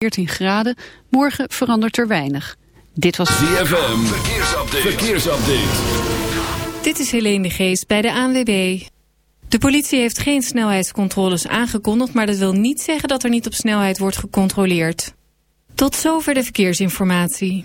14 graden. Morgen verandert er weinig. Dit was ZFM. Verkeersupdate. Verkeersupdate. Dit is Helene de Geest bij de ANWB. De politie heeft geen snelheidscontroles aangekondigd... maar dat wil niet zeggen dat er niet op snelheid wordt gecontroleerd. Tot zover de verkeersinformatie.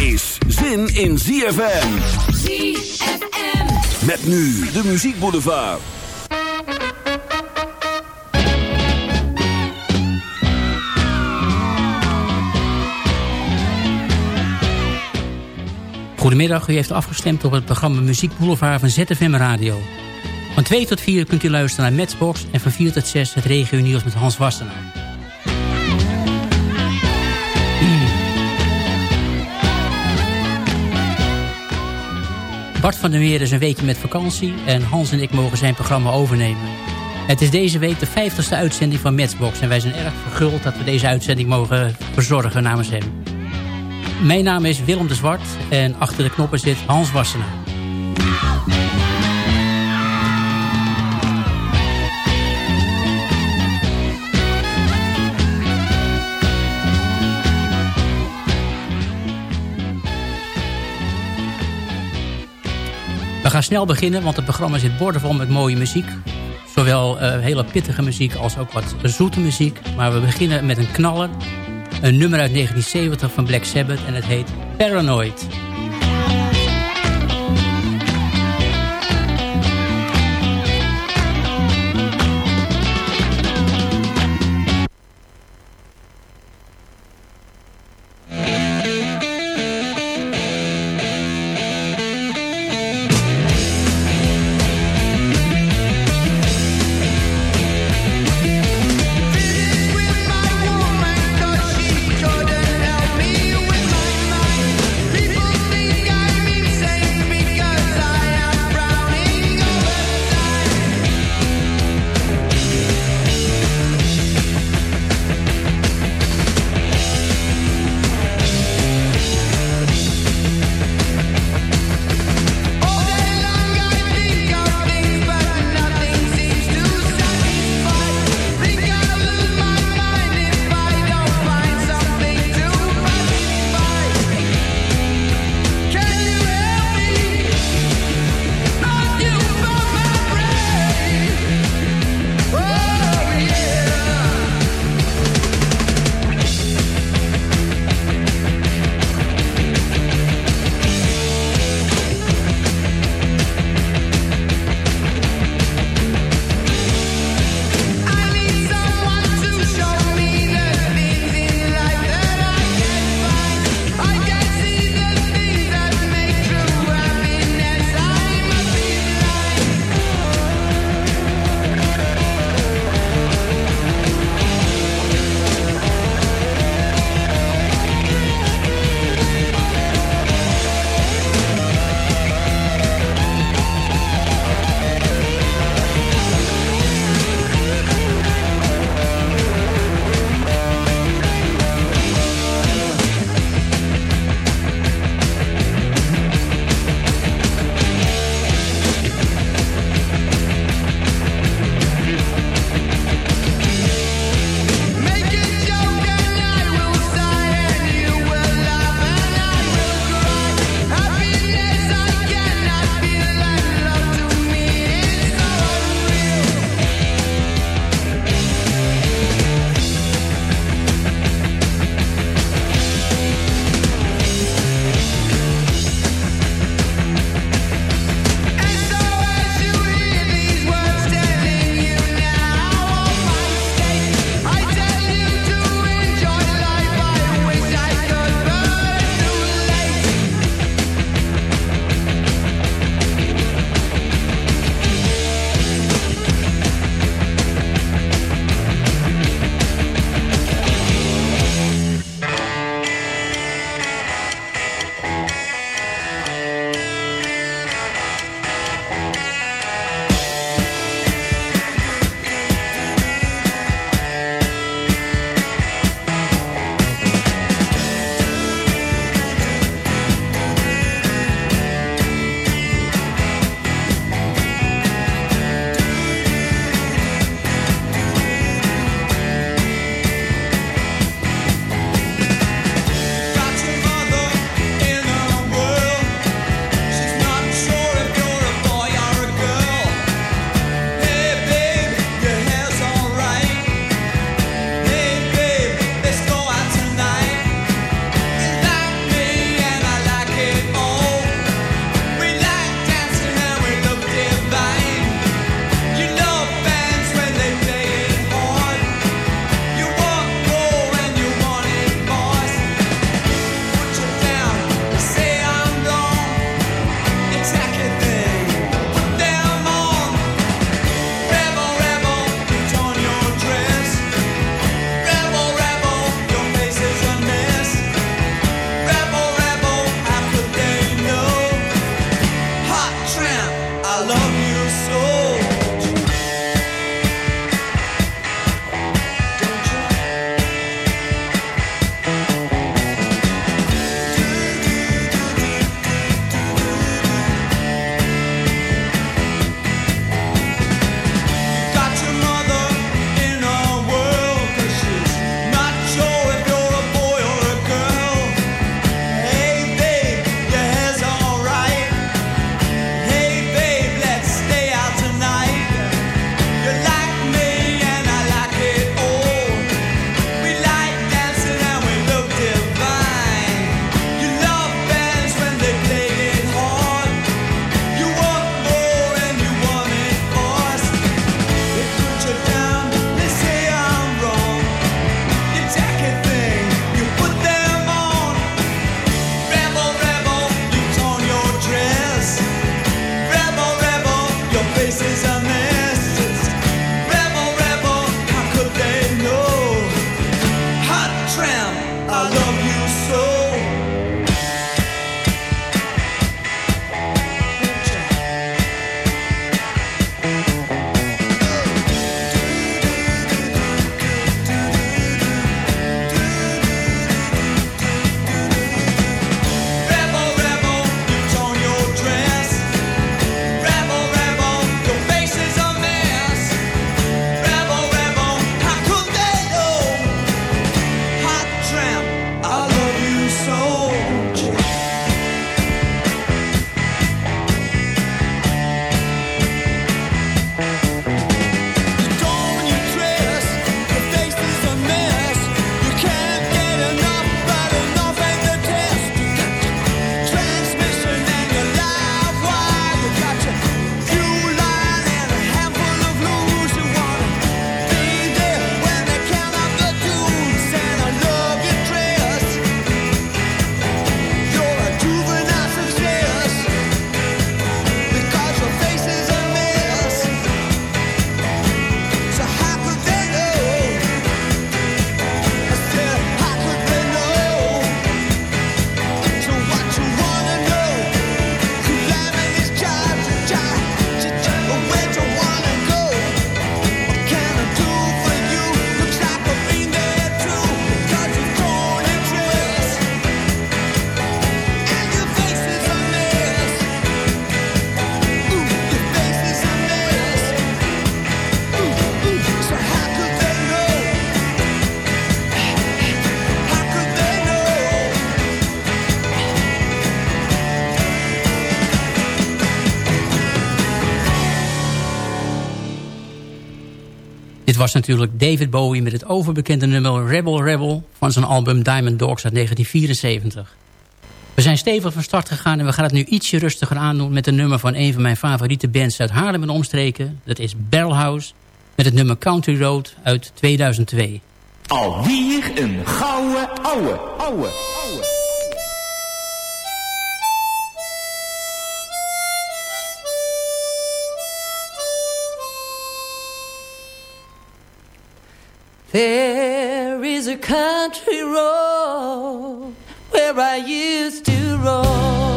is zin in ZFM. ZFM. Met nu de muziekboulevard. Goedemiddag, u heeft afgestemd op het programma Muziek Boulevard van ZFM Radio. Van 2 tot 4 kunt u luisteren naar Matchbox en van 4 tot 6 het regio nieuws met Hans Wassenaar. Bart van der Meer is een weekje met vakantie en Hans en ik mogen zijn programma overnemen. Het is deze week de 50ste uitzending van Matchbox en wij zijn erg verguld dat we deze uitzending mogen verzorgen namens hem. Mijn naam is Willem de Zwart en achter de knoppen zit Hans Wassenaar. We gaan snel beginnen, want het programma zit boordevol met mooie muziek. Zowel eh, hele pittige muziek als ook wat zoete muziek. Maar we beginnen met een knaller. Een nummer uit 1970 van Black Sabbath en het heet Paranoid. was natuurlijk David Bowie met het overbekende nummer Rebel Rebel... van zijn album Diamond Dogs uit 1974. We zijn stevig van start gegaan en we gaan het nu ietsje rustiger aandoen... met een nummer van een van mijn favoriete bands uit Haarlem en omstreken. Dat is Bellhouse met het nummer Country Road uit 2002. Alweer een gouden ouwe, ouwe. There is a country road where I used to roam.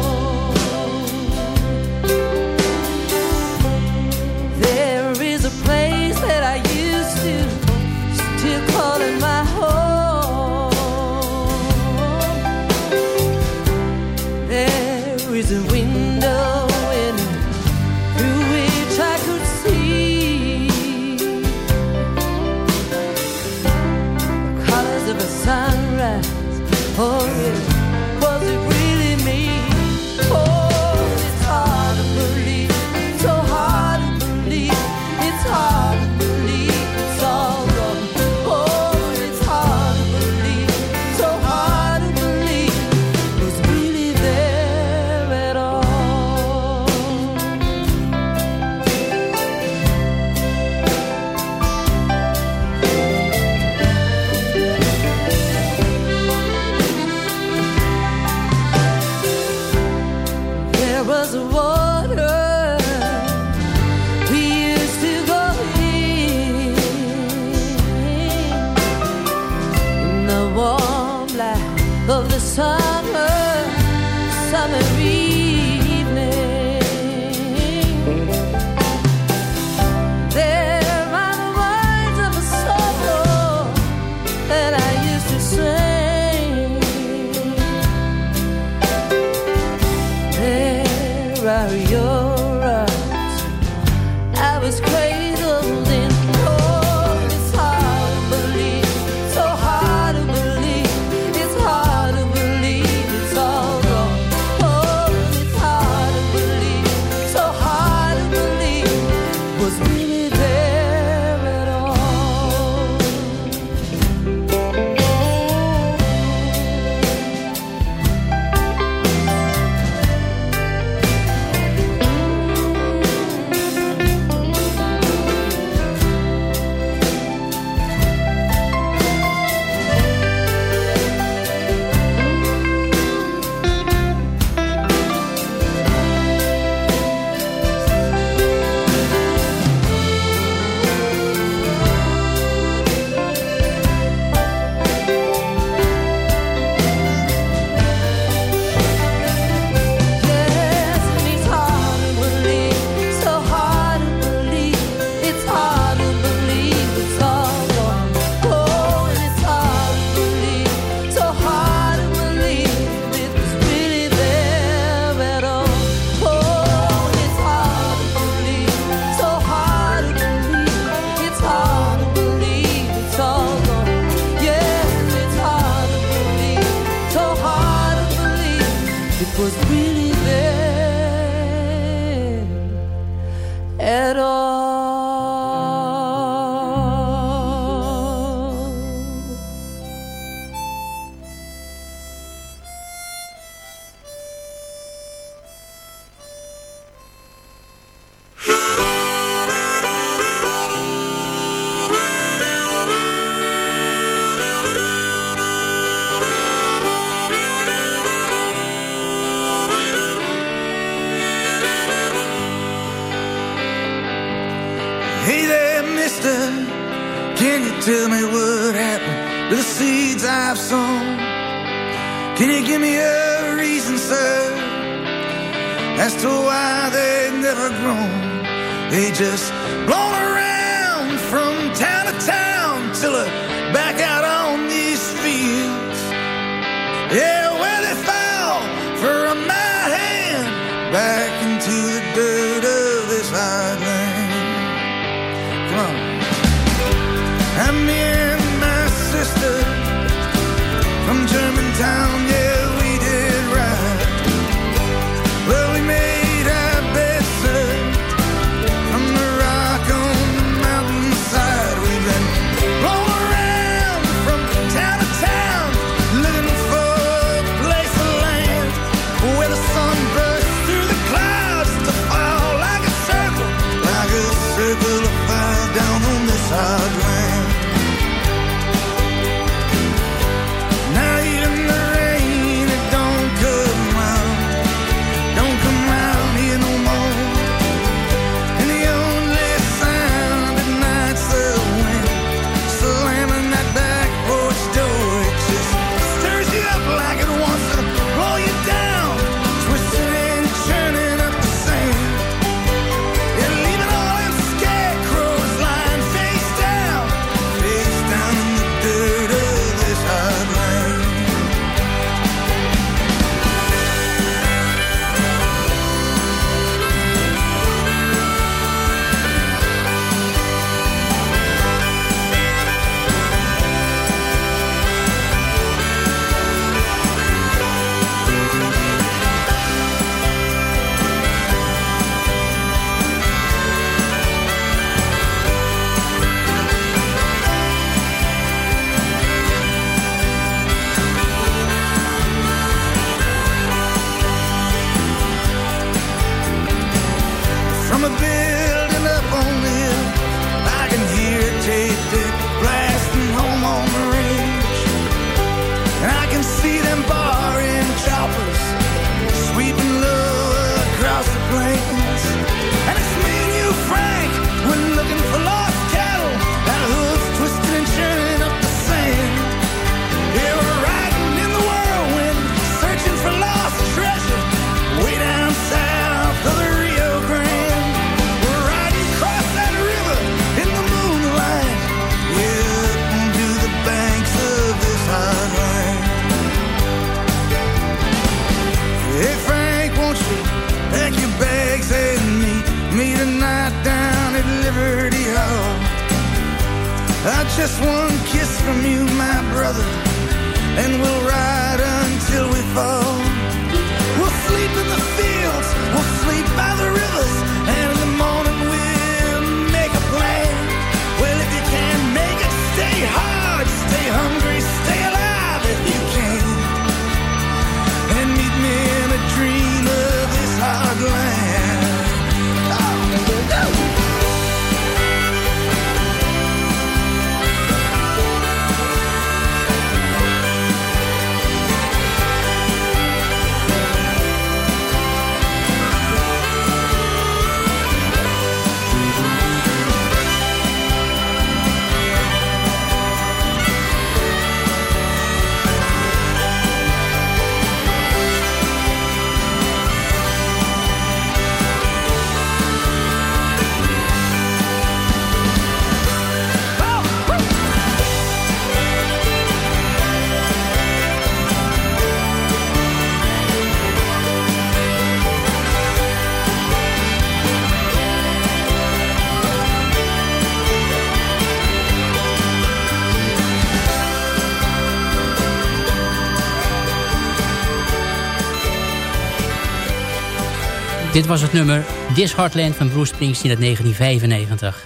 Dit was het nummer This Heartland van Bruce Springsteen uit 1995.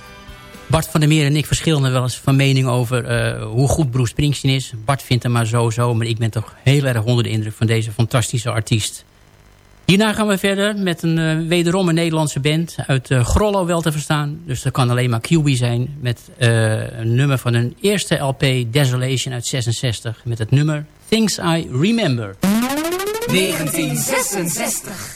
Bart van der Meer en ik verschillen wel eens van mening over eh, hoe goed Bruce Springsteen is. Bart vindt hem maar zo zo, maar ik ben toch heel erg onder de indruk van deze fantastische artiest. Hierna gaan we verder met een eh, wederom een Nederlandse band uit eh, Grollo wel te verstaan. Dus dat kan alleen maar QB zijn met een nummer van hun eerste LP Desolation uit 66. Met het nummer Things I Remember. 1966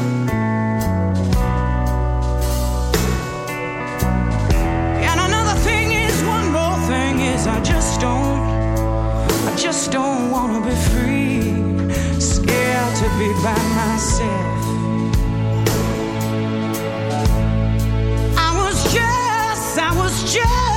be free. Scared to be by myself. I was just, I was just.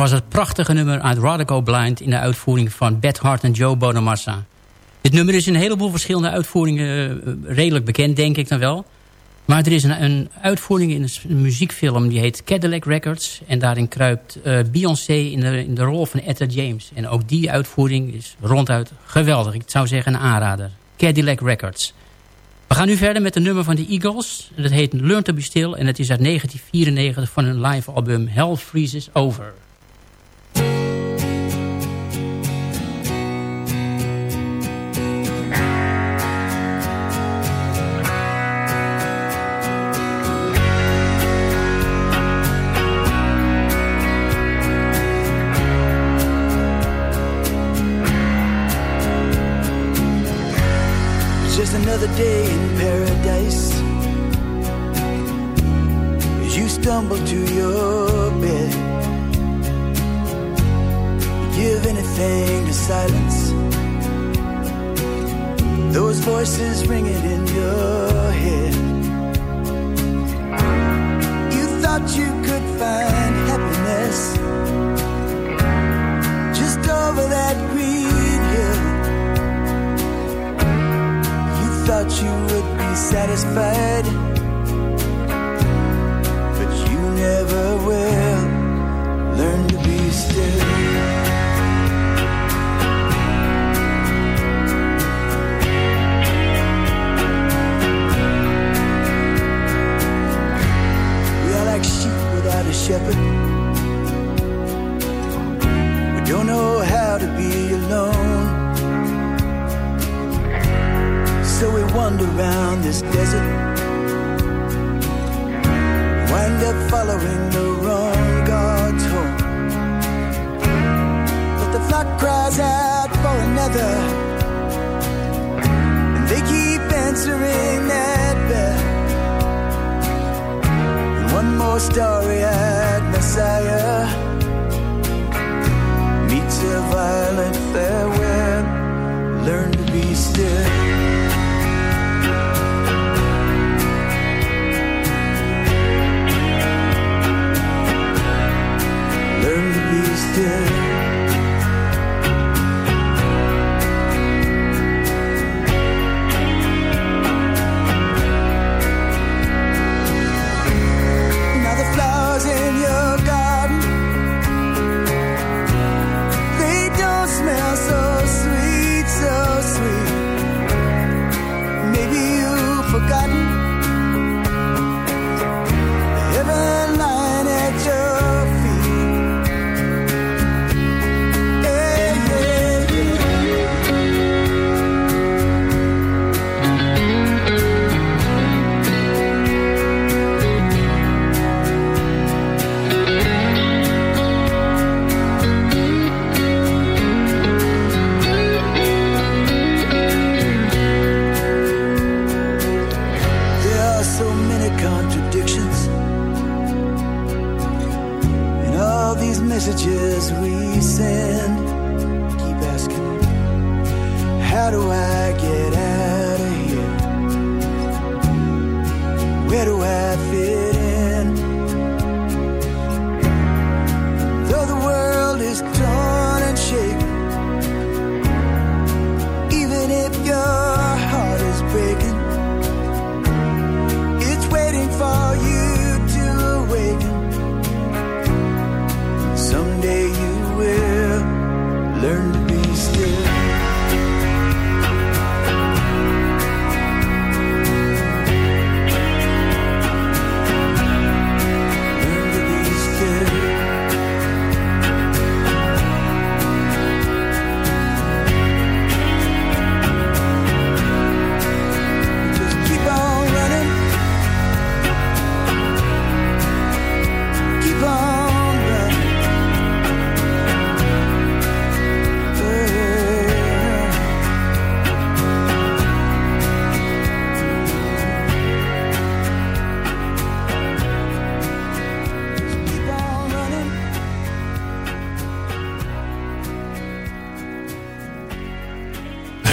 Was het prachtige nummer uit Go Blind... in de uitvoering van Beth Hart en Joe Bonamassa. Dit nummer is in een heleboel verschillende uitvoeringen... eh, redelijk bekend, denk ik dan wel. Maar er is een, een uitvoering in een muziekfilm... die heet Cadillac Records. En daarin kruipt eh, Beyoncé in de, in de rol van Etta James. En ook die uitvoering is ronduit geweldig. Ik zou zeggen een aanrader. Cadillac Records. We gaan nu verder met een nummer van de Eagles. Dat heet Learn to be Still. En het is uit 1994 van hun live album Hell Freezes Over. Stumble to your bed, give anything to silence those voices ringing in your head. You thought you could find happiness just over that green hill. You thought you would be satisfied, shepherd. We don't know how to be alone. So we wander around this desert. Wind up following the wrong God's home. But the flock cries out for another. And they keep answering that bell. And one more starry-eyed Messiah meets a violent farewell. Learn to be still. Learn to be still.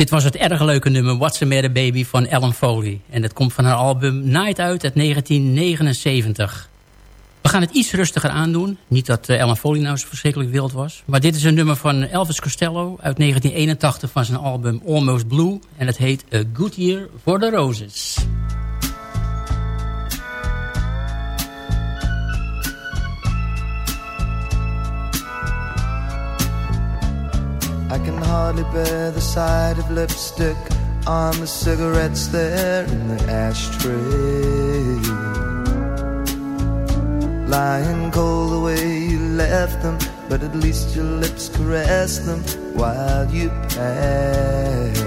Dit was het erg leuke nummer What's the Matter Baby van Ellen Foley. En dat komt van haar album Night Out uit 1979. We gaan het iets rustiger aandoen. Niet dat eh, Ellen Foley nou zo verschrikkelijk wild was. Maar dit is een nummer van Elvis Costello uit 1981 van zijn album Almost Blue. En het heet A Good Year for the Roses. I can hardly bear the sight of lipstick on the cigarettes there in the ashtray. Lying cold the way you left them, but at least your lips caressed them while you passed.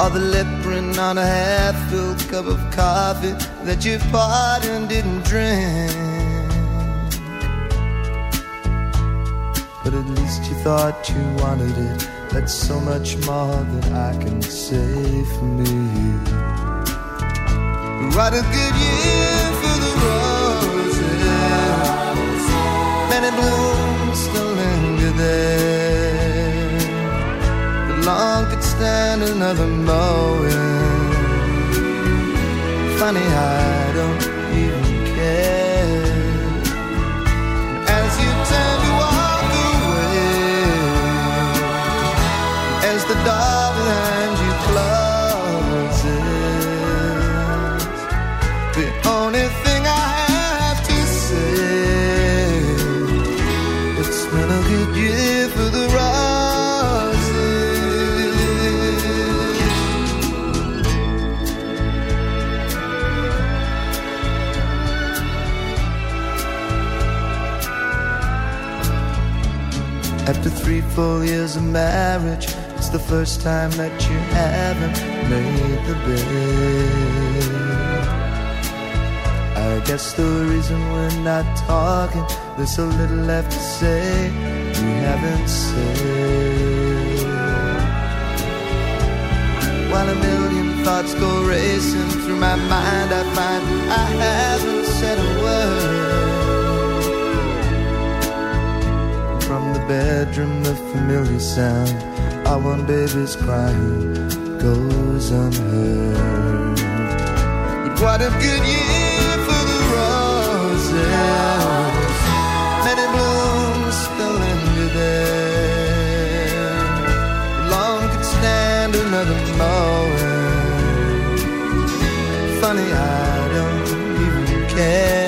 Or the lip print on a half-filled cup of coffee that you bought and didn't drink. But at least you thought you wanted it. That's so much more than I can say for me. What a good year for the roses. Many blooms still linger there. But long could stand another mowing. Funny, I don't After three full years of marriage, it's the first time that you haven't made the bed. I guess the reason we're not talking, there's so little left to say we haven't said. While a million thoughts go racing through my mind, I find I haven't said a word. From the bedroom, the familiar sound our one baby's crying goes unheard. But what a good year for the roses. Many blooms still linger there. Long could stand another mowing. Funny, I don't even care.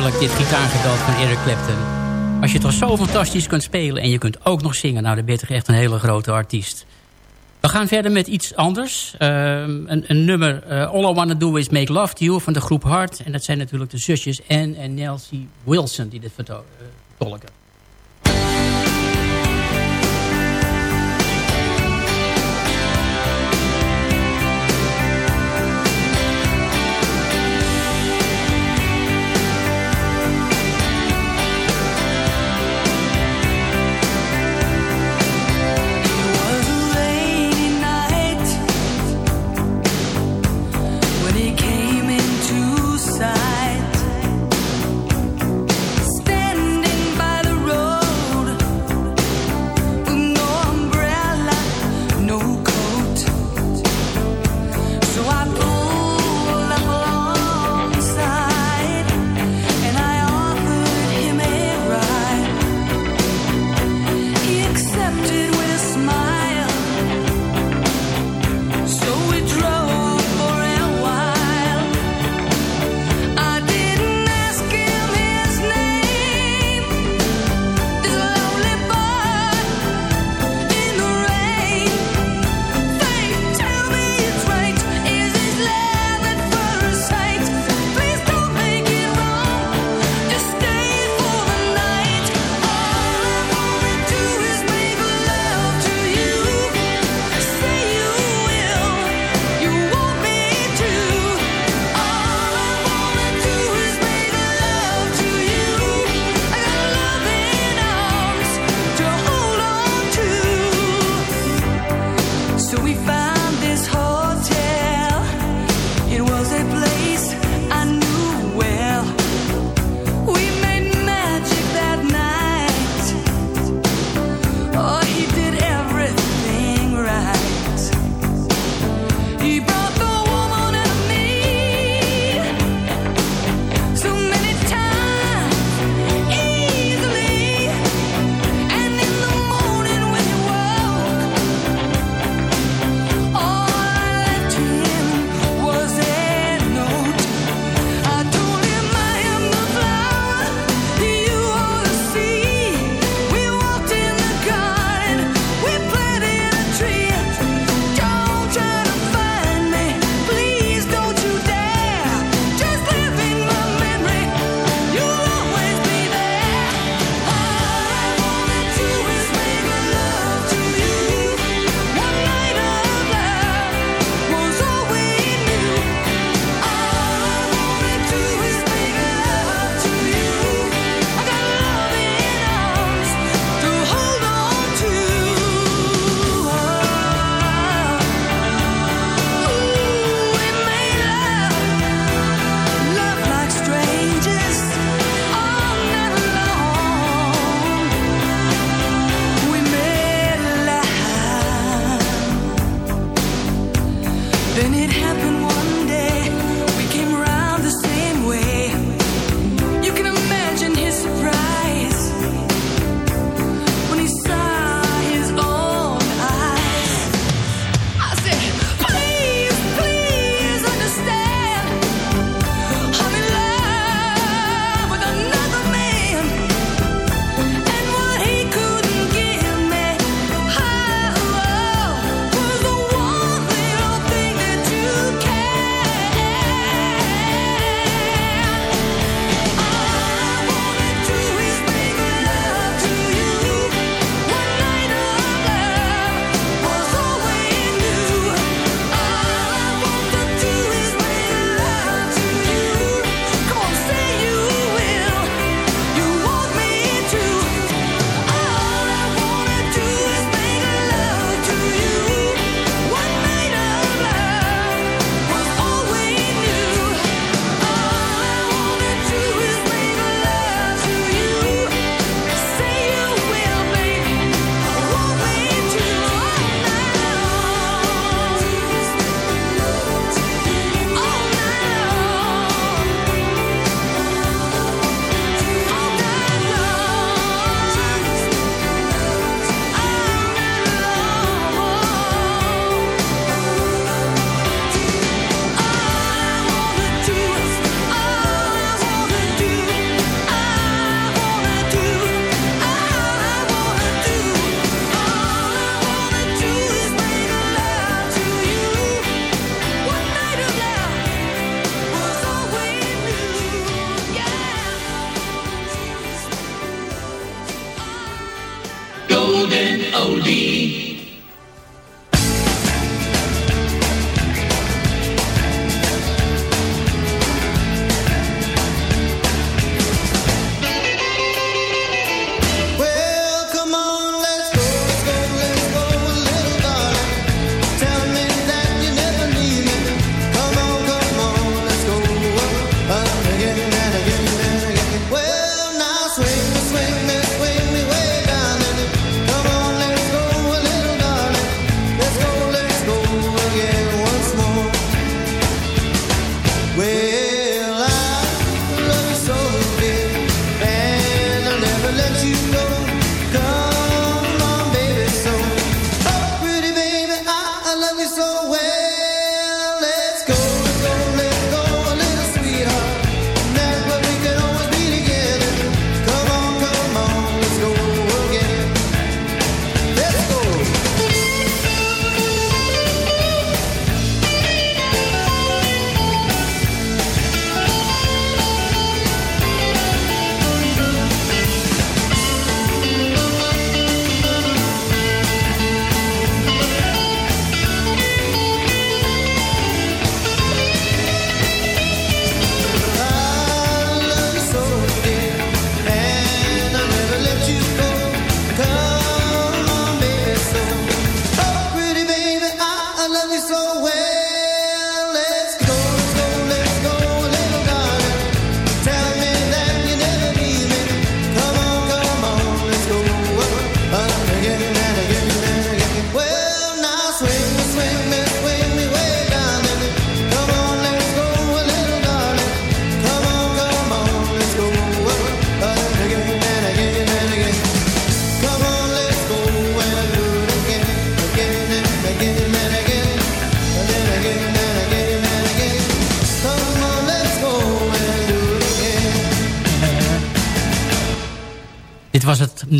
Heerlijk, dit gitaargeweld van Eric Clapton. Als je toch zo fantastisch kunt spelen en je kunt ook nog zingen... nou, dan ben je toch echt een hele grote artiest. We gaan verder met iets anders. Uh, een, een, nummer, uh, All I Wanna Do Is Make Love To You van de groep Hart. En dat zijn natuurlijk de zusjes Anne en Nancy Wilson die dit vertolken.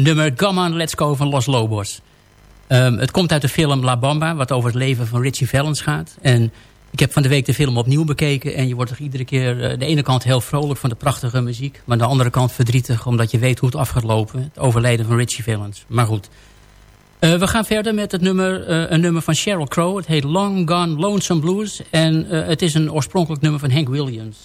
nummer Come On Let's Go van Los Lobos. Ehm, het komt uit de film La Bamba, wat over het leven van Richie Valens gaat. En ik heb van de week de film opnieuw bekeken. En je wordt toch iedere keer eh, de ene kant heel vrolijk van de prachtige muziek. Maar de andere kant verdrietig, omdat je weet hoe het af gaat lopen. Het overlijden van Richie Valens. Maar goed. Eh, we gaan verder met het nummer, eh, een nummer van Sheryl Crow. Het heet Long Gone Lonesome Blues. En het is een oorspronkelijk nummer van Hank Williams.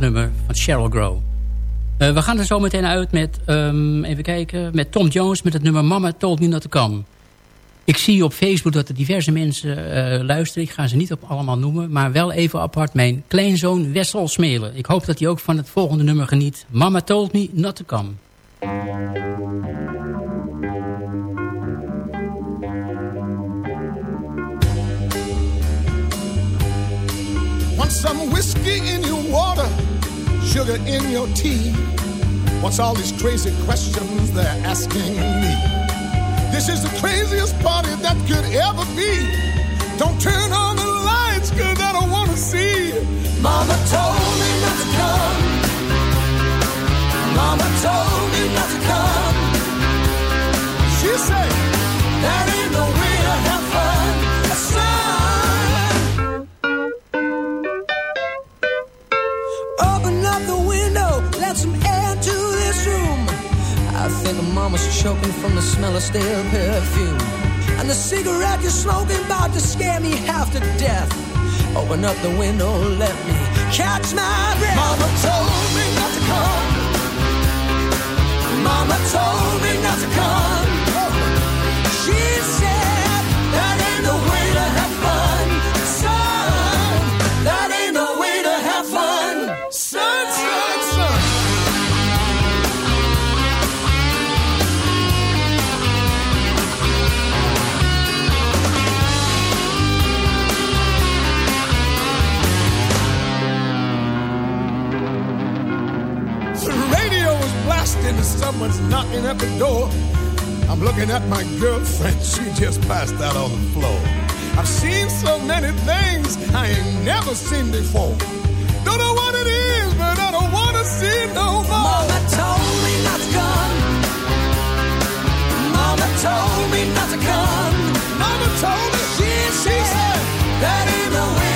Nummer van Sheryl Crow. Eh, we gaan er zo meteen uit met, ehm, even kijken, met Tom Jones met het nummer Mama Told Me Not To Come. Ik zie op Facebook dat er diverse mensen eh, luisteren. Ik ga ze niet op allemaal noemen, maar wel even apart mijn kleinzoon Wessel Smelen. Ik hoop dat hij ook van het volgende nummer geniet. Mama Told Me Not To Come. Want some whiskey in your water, sugar in your tea. What's all these crazy questions they're asking me? This is the craziest party that could ever be. Don't turn on the lights, cause I don't wanna see. Mama told me not to come. Mama told me not to come. She said, that ain't no mama's choking from the smell of stale perfume. And the cigarette you're smoking about to scare me half to death. Open up the window, let me catch my breath. Mama told knocking at the door. I'm looking at my girlfriend, she just passed out on the floor. I've seen so many things I ain't never seen before. Don't know what it is, but I don't wanna see no more. Mama told me not to come. Mama told me not to come. Mama told me. She, she said that ain't no way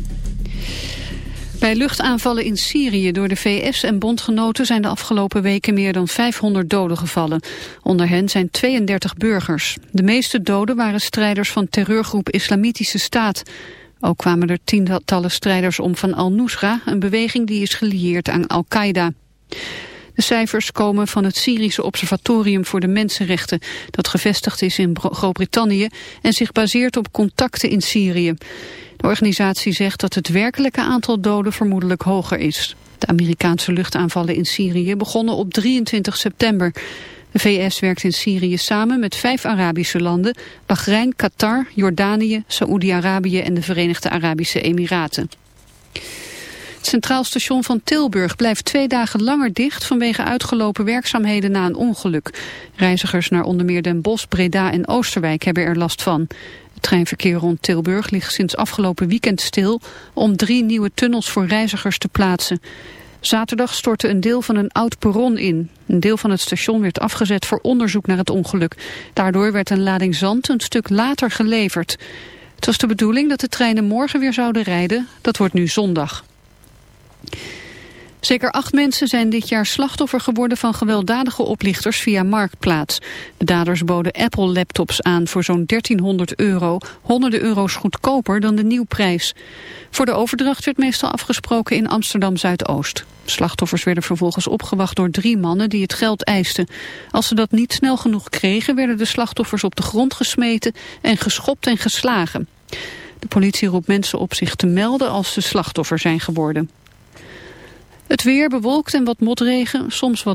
Bij luchtaanvallen in Syrië door de VS en bondgenoten zijn de afgelopen weken meer dan 500 doden gevallen. Onder hen zijn 32 burgers. De meeste doden waren strijders van terreurgroep Islamitische Staat. Ook kwamen er tientallen strijders om van Al-Nusra, een beweging die is gelieerd aan Al-Qaeda. De cijfers komen van het Syrische Observatorium voor de Mensenrechten, dat gevestigd is in Groot-Brittannië en zich baseert op contacten in Syrië. De organisatie zegt dat het werkelijke aantal doden vermoedelijk hoger is. De Amerikaanse luchtaanvallen in Syrië begonnen op 23 september. De VS werkt in Syrië samen met vijf Arabische landen, Bahrein, Qatar, Jordanië, Saoedi-Arabië en de Verenigde Arabische Emiraten. Het Centraal Station van Tilburg blijft twee dagen langer dicht vanwege uitgelopen werkzaamheden na een ongeluk. Reizigers naar onder meer Den Bosch, Breda en Oosterwijk hebben er last van. Treinverkeer rond Tilburg ligt sinds afgelopen weekend stil om drie nieuwe tunnels voor reizigers te plaatsen. Zaterdag stortte een deel van een oud perron in. Een deel van het station werd afgezet voor onderzoek naar het ongeluk. Daardoor werd een lading zand een stuk later geleverd. Het was de bedoeling dat de treinen morgen weer zouden rijden. Dat wordt nu zondag. Zeker acht mensen zijn dit jaar slachtoffer geworden van gewelddadige oplichters via Marktplaats. De daders boden Apple-laptops aan voor zo'n 1300 euro, honderden euro's goedkoper dan de nieuwprijs. Voor de overdracht werd meestal afgesproken in Amsterdam-Zuidoost. Slachtoffers werden vervolgens opgewacht door drie mannen die het geld eisten. Als ze dat niet snel genoeg kregen, werden de slachtoffers op de grond gesmeten en geschopt en geslagen. De politie roept mensen op zich te melden als ze slachtoffer zijn geworden. Het weer bewolkt en wat motregen, soms wat